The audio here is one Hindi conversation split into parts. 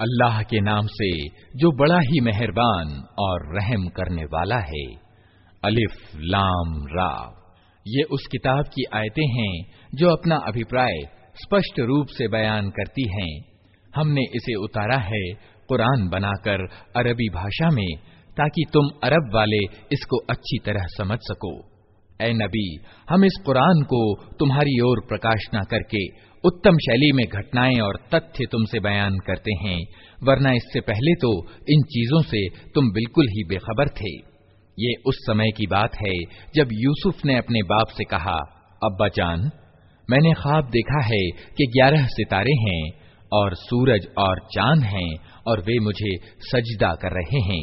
अल्लाह के नाम से जो बड़ा ही मेहरबान और रहम करने वाला है अलिफ लाम रा ये उस किताब की आयतें हैं जो अपना अभिप्राय स्पष्ट रूप से बयान करती हैं हमने इसे उतारा है कुरान बनाकर अरबी भाषा में, ताकि तुम अरब वाले इसको अच्छी तरह समझ सको। ए नबी, हम इस कुरान को तुम्हारी ओर प्रकाश न करके उत्तम शैली में घटनाएँ और तथ्य तुमसे बयान करते हैं, वरना इससे पहले तो इन चीज़ों से तुम बिल्कुल ही बेखबर थे। ये उस समय की बात है जब यूसुफ ने अपने बाप से कहा अब्बा जान मैंने ख्वाब देखा है कि ग्यारह सितारे हैं और सूरज और चांद हैं और वे मुझे सजदा कर रहे हैं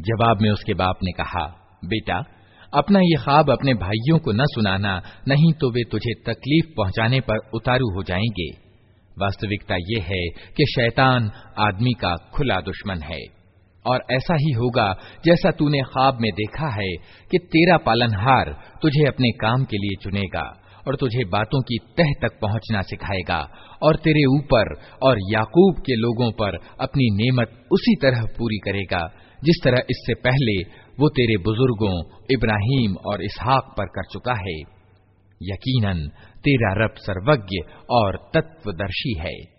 जवाब में उसके बाप ने कहा बेटा अपना ये ख्वाब अपने भाइयों को न सुनाना नहीं तो वे तुझे तकलीफ पहुंचाने पर उतारू हो जाएंगे वास्तविकता ये है कि शैतान आदमी का खुला दुश्मन है और ऐसा ही होगा जैसा तूने ख्वाब में देखा है कि तेरा पालनहार तुझे अपने काम के लिए चुनेगा और तुझे बातों की तह तक पहुँचना सिखाएगा और तेरे ऊपर और याकूब के लोगों पर अपनी नेमत उसी तरह पूरी करेगा, जिस तरह इससे पहले वो तेरे बुज़ुर्गों इब्राहिम और इसहाक पर कर चुका है। यकीनन, तेरा रब सर्वज्ञ और तत्वदर्शी है।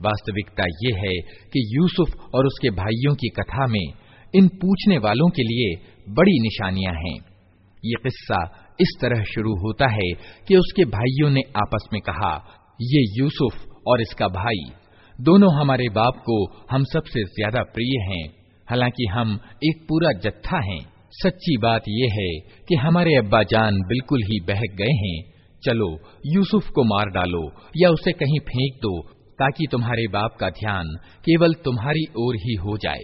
वास्तविकता ये है कि यूसुफ और उसके भाइयों की कथा में इन पूछने वालों के लिए बड़ी निशानियां हैं ये किस्सा इस तरह शुरू होता है कि उसके भाइयों ने आपस में कहा ये यूसुफ और इसका भाई। दोनों हमारे बाप को हम सबसे ज़्यादा प्रिय हैं। हालाँकि हम एक पूरा जत्था हैं। सच्ची बात यह है कि हमारे अब्बा जान बिल्कुल ही बहक गए हैं। चलो, यूसुफ को मार डालो या उसे कहीं फेंक दो, ताकि तुम्हारे बाप का ध्यान केवल तुम्हारी ओर ही हो जाए।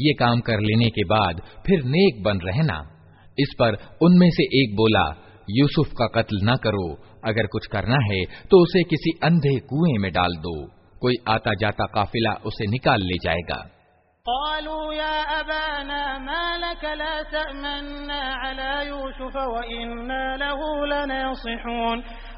ये काम कर लेने के बाद फिर नेक बन रहना। इस पर उनमें से एक बोला यूसुफ का कत्ल न करो अगर कुछ करना है तो उसे किसी अंधे कुएं में डाल दो कोई आता जाता काफिला उसे निकाल ले जाएगा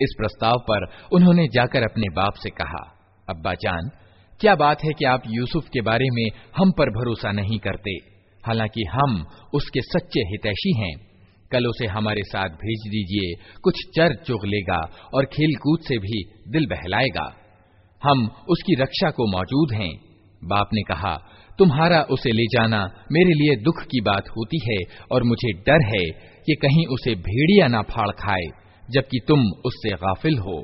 इस प्रस्ताव पर उन्होंने जाकर अपने बाप से कहा अब्बा जान क्या बात है कि आप यूसुफ के बारे में हम पर भरोसा नहीं करते हालांकि हम उसके सच्चे हितैषी हैं कल उसे हमारे साथ भेज दीजिए, कुछ चर चुग लेगा और खेल कूद से भी दिल बहलाएगा। हम उसकी रक्षा को मौजूद हैं। बाप ने कहा, तुम्हारा उसे ले जाना मेरे लिए दुख की बात होती है और मुझे डर है कि कहीं उसे भेड़िया ना फाड़ खाए, जबकि तुम उससे गाफिल हो।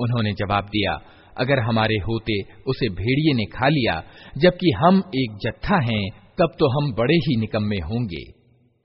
उन्होंने जवाब दिया, अगर हमारे होते उसे भेड़िए ने खा लिया, जबकि हम एक जत्था हैं, तब तो हम बड़े ही निकम्मे होंगे।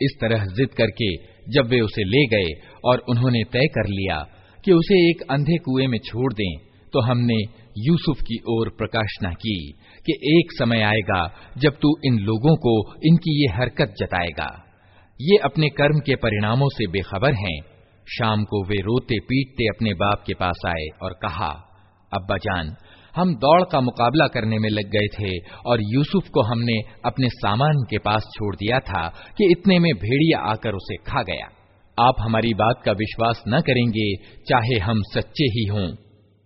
इस तरह जिद करके जब वे उसे ले गए और उन्होंने तय कर लिया कि उसे एक अंधे कुएं में छोड़ दें तो हमने यूसुफ की ओर प्रकाशना की कि एक समय आएगा जब तू इन लोगों को इनकी ये हरकत जताएगा। ये अपने कर्म के परिणामों से बेखबर हैं। शाम को वे रोते पीटते अपने बाप के पास आए और कहा, अब्बा जान, हम दौड़ का मुकाबला करने में लग गए थे और यूसुफ को हमने अपने सामान के पास छोड़ दिया था कि इतने में भेड़िया आकर उसे खा गया। आप हमारी बात का विश्वास न करेंगे, चाहे हम सच्चे ही हों।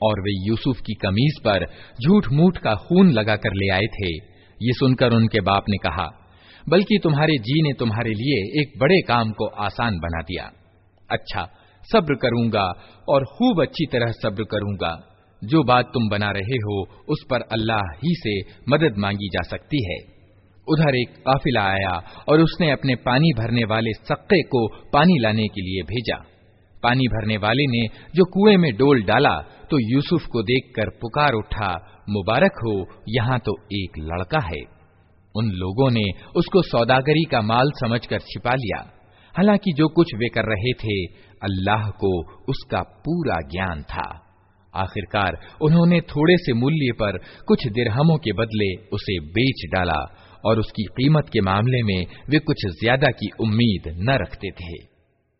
और वे यूसुफ की कमीज पर झूठ मूठ का खून लगाकर ले आए थे ये सुनकर उनके बाप ने कहा बल्कि तुम्हारे जी ने तुम्हारे लिए एक बड़े काम को आसान बना दिया अच्छा सब्र करूंगा और खूब अच्छी तरह सब्र करूंगा जो बात तुम बना रहे हो, उस पर अल्लाह ही से मदद मांगी जा सकती है। उधर एक काफिला आया और उसने अपने पानी भरने वाले सक्के को पानी लाने के लिए भेजा। पानी भरने वाले ने जो कुएँ में डोल डाला तो यूसुफ को देखकर पुकार उठा, मुबारक हो, यहाँ तो एक लड़का है। उन लोगों ने उसको सौदागरी का माल समझकर छिपा लिया। हालाँकि जो कुछ वे कर रहे थे, अल्लाह को उसका पूरा ज्ञान था। आखिरकार उन्होंने थोड़े से मूल्य पर कुछ दिरहमों के बदले उसे बेच डाला और उसकी कीमत के मामले में वे कुछ ज़्यादा की उम्मीद न रखते थे।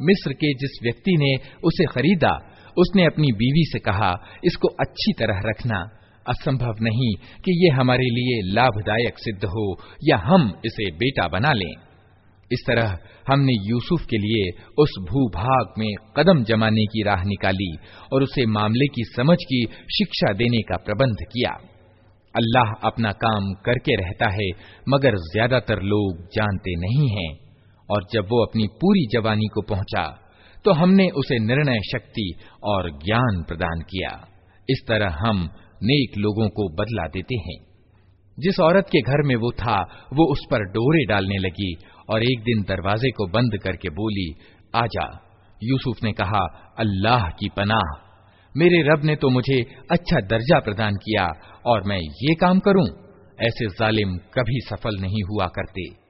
मिस्र के जिस व्यक्ति ने उसे खरीदा, उसने अपनी बीवी से कहा, इसको अच्छी तरह रखना। असंभव नहीं कि ये हमारे लिए लाभदायक सिद्ध हो, या हम इसे बेटा बना लें। इस तरह हमने यूसुफ के लिए उस भूभाग में कदम जमाने की राह निकाली और उसे मामले की समझ की शिक्षा देने का प्रबंध किया। अल्लाह अपना काम करके रहता है, मगर ज़्यादातर लोग जानते नहीं हैं। और जब वो अपनी पूरी जवानी को पहुँचा तो हमने उसे निर्णय, शक्ति और ज्ञान प्रदान किया। इस तरह हम नेक लोगों को बदला देते हैं। जिस औरत के घर में वो था, वो उस पर डोरे डालने लगी और एक दिन दरवाजे को बंद करके बोली, आजा। यूसुफ ने कहा, अल्लाह की पनाह। मेरे रब ने तो मुझे अच्छा दर्जा प्रदान किया और मैं ये काम करूँ। ऐसे जालिम कभी सफल नहीं हुआ करते।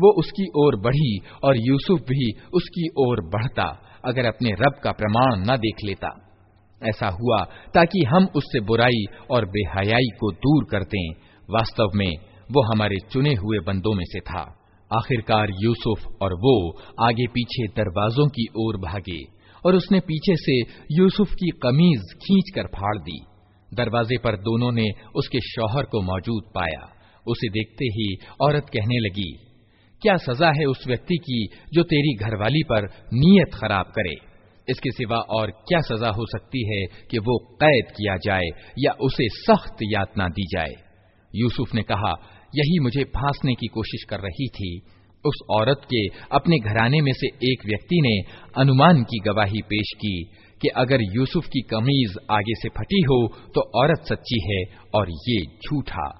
वो उसकी ओर बढ़ी और यूसुफ भी उसकी ओर बढ़ता, अगर अपने रब का प्रमाण न देख लेता। ऐसा हुआ ताकि हम उससे बुराई और बेहयाई को दूर कर दें वास्तव में वो हमारे चुने हुए बंदों में से था। आखिरकार यूसुफ और वो आगे पीछे दरवाजों की ओर भागे और उसने पीछे से यूसुफ की कमीज खींचकर फाड़ दी। दरवाजे पर दोनों ने उसके शौहर को मौजूद पाया। उसे देखते ही औरत कहने लगी क्या सजा है उस व्यक्ति की जो तेरी घरवाली पर नीयत खराब करे? इसके सिवा और क्या सजा हो सकती है कि वो कैद किया जाए या उसे सख्त यातना दी जाए? यूसुफ ने कहा, यही मुझे फांसने की कोशिश कर रही थी। उस औरत के अपने घराने में से एक व्यक्ति ने अनुमान की गवाही पेश की कि अगर यूसुफ की कमीज आगे से फटी हो तो औरत सच्ची है और ये झूठा।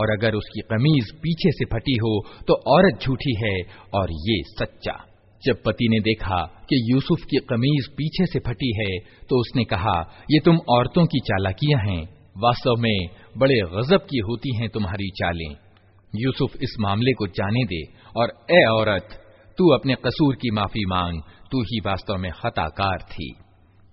और अगर उसकी कमीज पीछे से फटी हो तो औरत झूठी है और ये सच्चा जब पति ने देखा कि यूसुफ की कमीज पीछे से फटी है तो उसने कहा, ये तुम औरतों की चालाकियाँ हैं। वास्तव में बड़े गजब की होती हैं तुम्हारी चालें। यूसुफ इस मामले को जाने दे और, ए औरत, तू अपने कसूर की माफ़ी मांग। तू ही वास्तव में खताकार थी।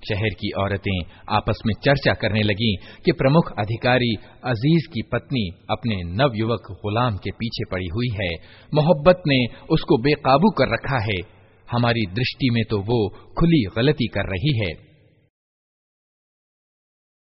शहर की औरतें आपस में चर्चा करने लगीं कि प्रमुख अधिकारी अज़ीज़ की पत्नी अपने नवयुवक गुलाम के पीछे पड़ी हुई है। मोहब्बत ने उसको बेकाबू कर रखा है। हमारी दृष्टि में तो वो खुली गलती कर रही है।